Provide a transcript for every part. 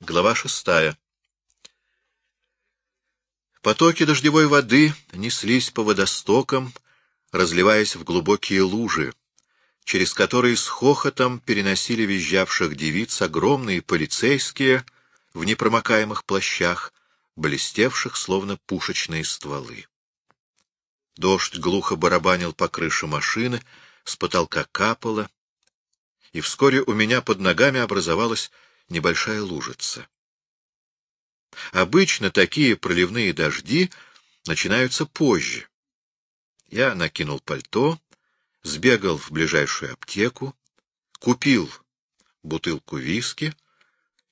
Глава шестая. Потоки дождевой воды неслись по водостокам, разливаясь в глубокие лужи, через которые с хохотом переносили визжавших девиц огромные полицейские в непромокаемых плащах, блестевших словно пушечные стволы. Дождь глухо барабанил по крыше машины, с потолка капало, и вскоре у меня под ногами образовалась небольшая лужица. Обычно такие проливные дожди начинаются позже. Я накинул пальто, сбегал в ближайшую аптеку, купил бутылку виски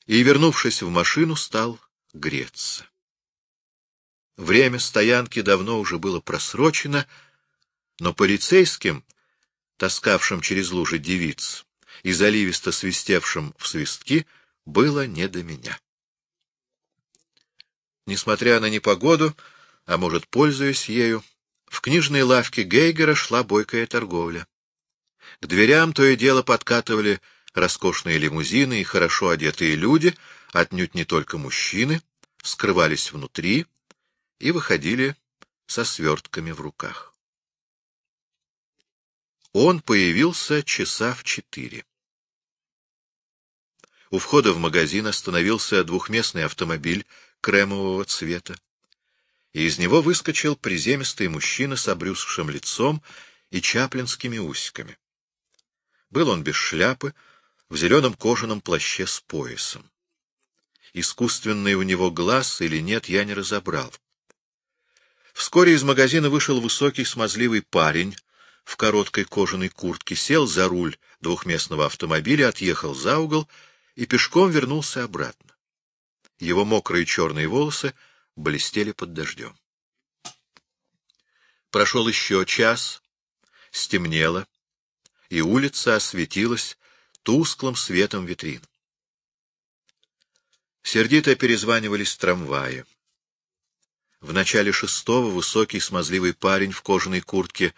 и, вернувшись в машину, стал греться. Время стоянки давно уже было просрочено, но полицейским, таскавшим через лужи девиц и заливисто свистевшим в свистки, было не до меня. Несмотря на непогоду, а может, пользуясь ею, в книжной лавке Гейгера шла бойкая торговля. К дверям то и дело подкатывали роскошные лимузины и хорошо одетые люди, отнюдь не только мужчины, скрывались внутри и выходили со свертками в руках. Он появился часа в четыре. У входа в магазин остановился двухместный автомобиль кремового цвета, и из него выскочил приземистый мужчина с обрюзгшим лицом и чаплинскими усиками. Был он без шляпы, в зеленом кожаном плаще с поясом. Искусственный у него глаз или нет, я не разобрал. Вскоре из магазина вышел высокий смазливый парень в короткой кожаной куртке, сел за руль двухместного автомобиля, отъехал за угол и пешком вернулся обратно. Его мокрые черные волосы блестели под дождем. Прошел еще час, стемнело, и улица осветилась тусклым светом витрин. Сердито перезванивались трамваи. В начале шестого высокий смазливый парень в кожаной куртке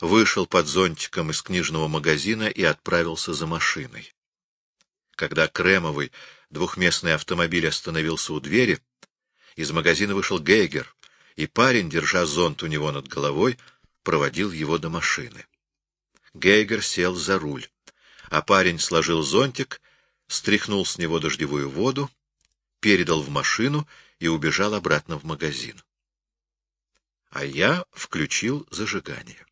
вышел под зонтиком из книжного магазина и отправился за машиной. Когда кремовый двухместный автомобиль остановился у двери, из магазина вышел Гейгер, и парень, держа зонт у него над головой, проводил его до машины. Гейгер сел за руль, а парень сложил зонтик, стряхнул с него дождевую воду, передал в машину и убежал обратно в магазин. А я включил зажигание.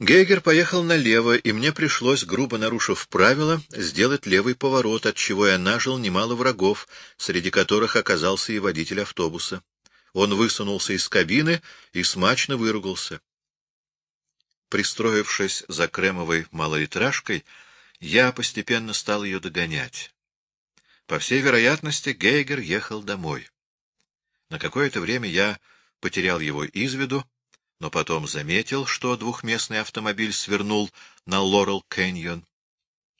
Гейгер поехал налево, и мне пришлось, грубо нарушив правила, сделать левый поворот, от чего я нажил немало врагов, среди которых оказался и водитель автобуса. Он высунулся из кабины и смачно выругался. Пристроившись за кремовой малолитражкой, я постепенно стал ее догонять. По всей вероятности, Гейгер ехал домой. На какое-то время я потерял его из виду, но потом заметил, что двухместный автомобиль свернул на Лорел Кэньон.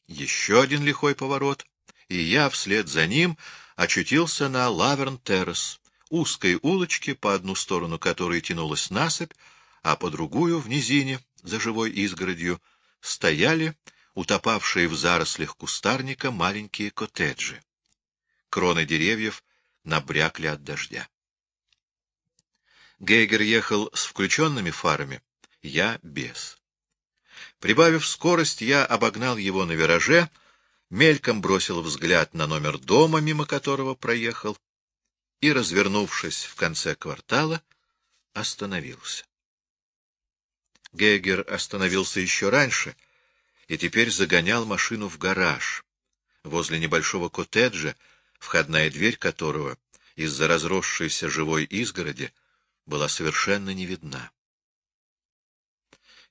Еще один лихой поворот, и я вслед за ним очутился на Лаверн Террас, узкой улочке, по одну сторону которой тянулась насыпь, а по другую, в низине, за живой изгородью, стояли утопавшие в зарослях кустарника маленькие коттеджи. Кроны деревьев набрякли от дождя. Гейгер ехал с включенными фарами, я без. Прибавив скорость, я обогнал его на вираже, мельком бросил взгляд на номер дома, мимо которого проехал, и, развернувшись в конце квартала, остановился. Гейгер остановился еще раньше и теперь загонял машину в гараж, возле небольшого коттеджа, входная дверь которого из-за разросшейся живой изгороди была совершенно не видна.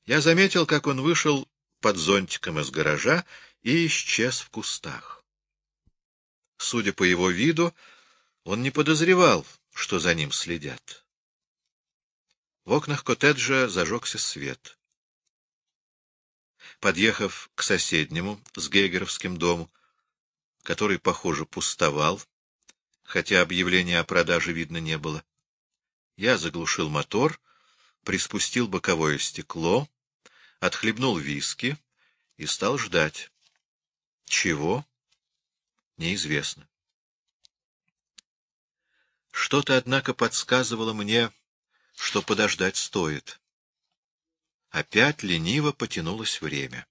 Я заметил, как он вышел под зонтиком из гаража и исчез в кустах. Судя по его виду, он не подозревал, что за ним следят. В окнах коттеджа зажегся свет. Подъехав к соседнему, с Гейгеровским дому, который, похоже, пустовал, хотя объявления о продаже видно не было, я заглушил мотор, приспустил боковое стекло, отхлебнул виски и стал ждать. Чего? Неизвестно. Что-то, однако, подсказывало мне, что подождать стоит. Опять лениво потянулось время.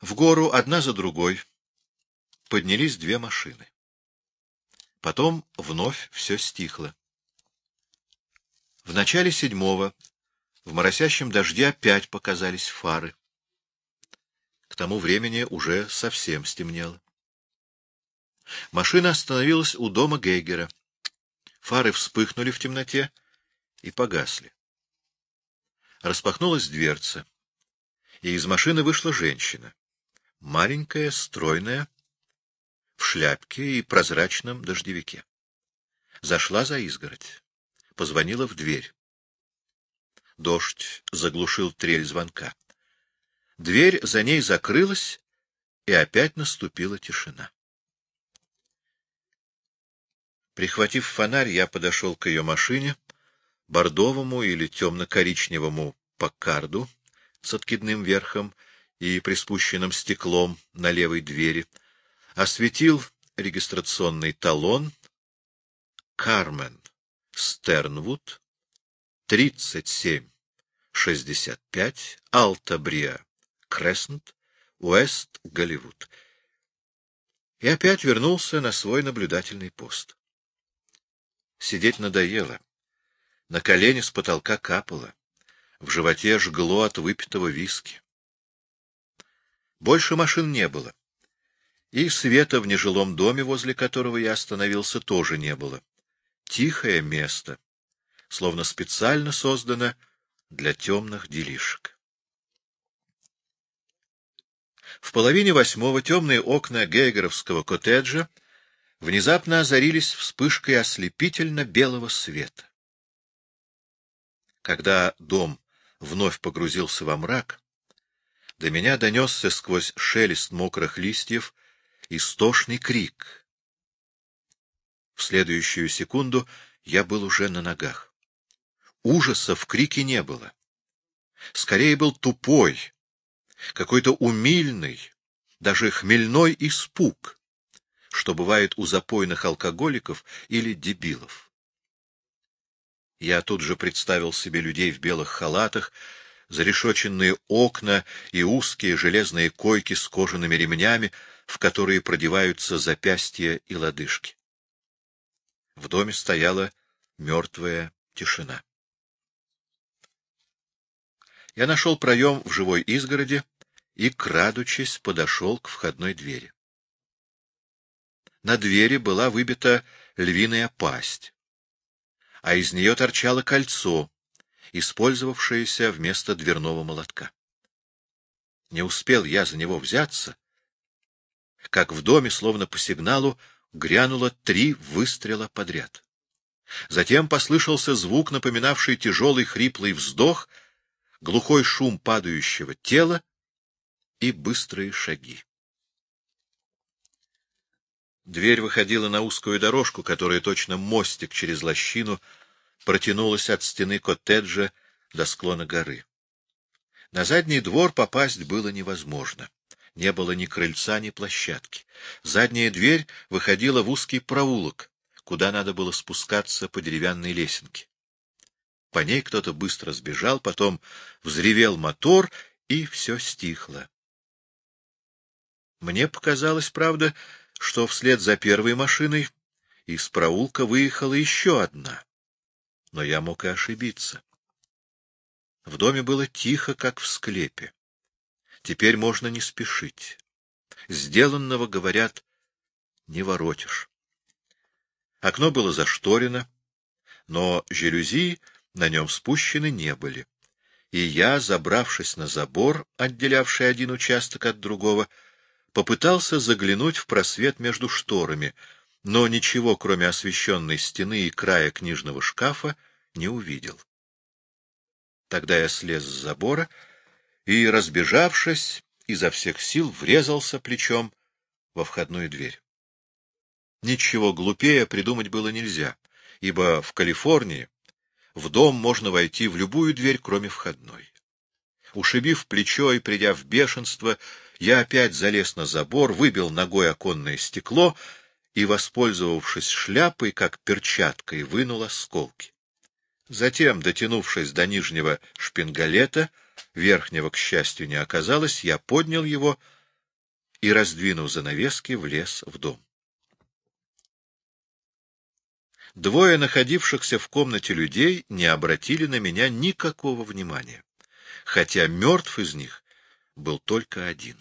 В гору одна за другой поднялись две машины. Потом вновь все стихло. В начале седьмого в моросящем дожде опять показались фары. К тому времени уже совсем стемнело. Машина остановилась у дома Гейгера. Фары вспыхнули в темноте и погасли. Распахнулась дверца, и из машины вышла женщина. Маленькая, стройная, в шляпке и прозрачном дождевике. Зашла за изгородь. Позвонила в дверь. Дождь заглушил трель звонка. Дверь за ней закрылась, и опять наступила тишина. Прихватив фонарь, я подошел к ее машине, бордовому или темно-коричневому Паккарду с откидным верхом и приспущенным стеклом на левой двери, осветил регистрационный талон «Кармен Стернвуд, 3765, Алта-Бриа, Креснт, Уэст, Голливуд». И опять вернулся на свой наблюдательный пост. Сидеть надоело. На колени с потолка капало. В животе жгло от выпитого виски. Больше машин не было. И света в нежилом доме, возле которого я остановился, тоже не было. Тихое место, словно специально создано для темных делишек. В половине восьмого темные окна гейгеровского коттеджа внезапно озарились вспышкой ослепительно белого света. Когда дом вновь погрузился во мрак, до меня донесся сквозь шелест мокрых листьев истошный крик. В следующую секунду я был уже на ногах. Ужаса в крике не было. Скорее был тупой, какой-то умильный, даже хмельной испуг, что бывает у запойных алкоголиков или дебилов. Я тут же представил себе людей в белых халатах, зарешоченные окна и узкие железные койки с кожаными ремнями, в которые продеваются запястья и лодыжки. В доме стояла мертвая тишина. Я нашел проем в живой изгороди и, крадучись, подошел к входной двери. На двери была выбита львиная пасть, а из нее торчало кольцо, использовавшееся вместо дверного молотка. Не успел я за него взяться, как в доме, словно по сигналу, грянуло три выстрела подряд. Затем послышался звук, напоминавший тяжелый хриплый вздох, глухой шум падающего тела и быстрые шаги. Дверь выходила на узкую дорожку, которая точно мостик через лощину протянулась от стены коттеджа до склона горы. На задний двор попасть было невозможно. Не было ни крыльца, ни площадки. Задняя дверь выходила в узкий проулок, куда надо было спускаться по деревянной лесенке. По ней кто-то быстро сбежал, потом взревел мотор, и все стихло. Мне показалось, правда, что вслед за первой машиной из проулка выехала еще одна. Но я мог и ошибиться. В доме было тихо, как в склепе. Теперь можно не спешить. Сделанного, говорят, не воротишь. Окно было зашторено, но жалюзи на нем спущены не были. И я, забравшись на забор, отделявший один участок от другого, попытался заглянуть в просвет между шторами, но ничего, кроме освещенной стены и края книжного шкафа, не увидел. Тогда я слез с забора и, разбежавшись, изо всех сил врезался плечом во входную дверь. Ничего глупее придумать было нельзя, ибо в Калифорнии в дом можно войти в любую дверь, кроме входной. Ушибив плечо и придя в бешенство, я опять залез на забор, выбил ногой оконное стекло и, воспользовавшись шляпой, как перчаткой, вынул осколки. Затем, дотянувшись до нижнего шпингалета, верхнего, к счастью, не оказалось, я поднял его и, раздвинув занавески, влез в дом. Двое находившихся в комнате людей не обратили на меня никакого внимания, хотя мертв из них был только один.